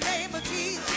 the name of Jesus.